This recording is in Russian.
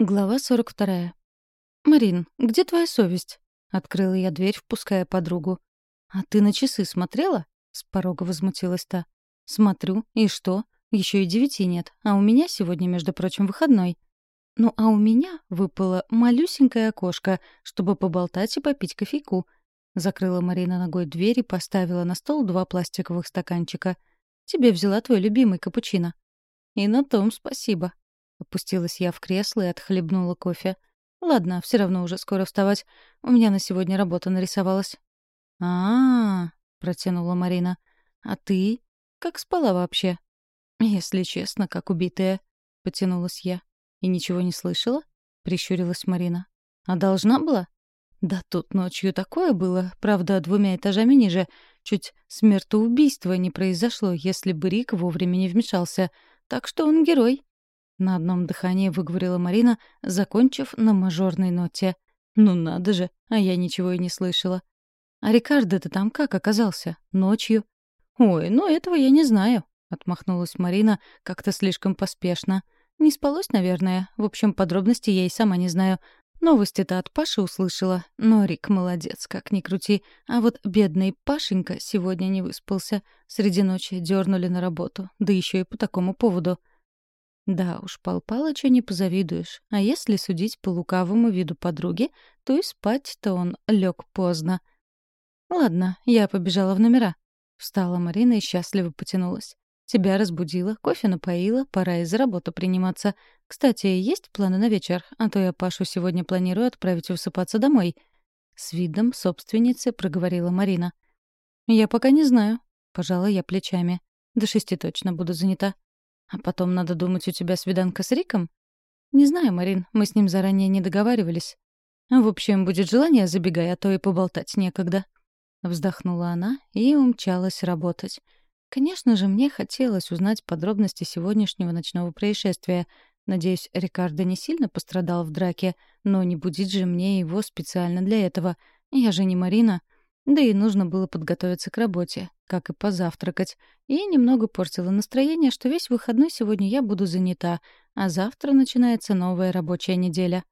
Глава 42. «Марин, где твоя совесть?» — открыла я дверь, впуская подругу. «А ты на часы смотрела?» — с порога возмутилась та. «Смотрю. И что? Еще и девяти нет. А у меня сегодня, между прочим, выходной. Ну, а у меня выпало малюсенькое окошко, чтобы поболтать и попить кофейку». Закрыла Марина ногой дверь и поставила на стол два пластиковых стаканчика. «Тебе взяла твой любимый капучино». «И на том спасибо», Опустилась я в кресло и отхлебнула кофе. Ладно, все равно уже скоро вставать. У меня на сегодня работа нарисовалась. А, -а, -а протянула Марина. А ты? Как спала вообще? Если честно, как убитая, потянулась я. И ничего не слышала? прищурилась Марина. А должна была? Да тут ночью такое было, правда, двумя этажами ниже. Чуть смертоубийства не произошло, если бы Рик вовремя не вмешался. Так что он герой. На одном дыхании выговорила Марина, закончив на мажорной ноте. «Ну надо же, а я ничего и не слышала». «А Рикардо-то там как оказался? Ночью?» «Ой, ну этого я не знаю», — отмахнулась Марина как-то слишком поспешно. «Не спалось, наверное. В общем, подробности я и сама не знаю. Новости-то от Паши услышала. Но Рик молодец, как ни крути. А вот бедный Пашенька сегодня не выспался. Среди ночи дернули на работу. Да еще и по такому поводу». Да уж, Пал Палыча не позавидуешь. А если судить по лукавому виду подруги, то и спать-то он лег поздно. Ладно, я побежала в номера. Встала Марина и счастливо потянулась. Тебя разбудила, кофе напоила, пора и за работу приниматься. Кстати, есть планы на вечер? А то я Пашу сегодня планирую отправить высыпаться домой. С видом собственницы проговорила Марина. Я пока не знаю. Пожала я плечами. До шести точно буду занята. А потом, надо думать, у тебя свиданка с Риком? Не знаю, Марин, мы с ним заранее не договаривались. В общем, будет желание, забегай, а то и поболтать некогда. Вздохнула она и умчалась работать. Конечно же, мне хотелось узнать подробности сегодняшнего ночного происшествия. Надеюсь, Рикардо не сильно пострадал в драке, но не будить же мне его специально для этого. Я же не Марина. Да и нужно было подготовиться к работе, как и позавтракать. И немного портило настроение, что весь выходной сегодня я буду занята, а завтра начинается новая рабочая неделя.